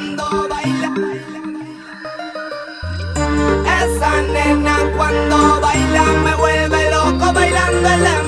cuando baila. Esa nena cuando baila me vuelve loco bailando en la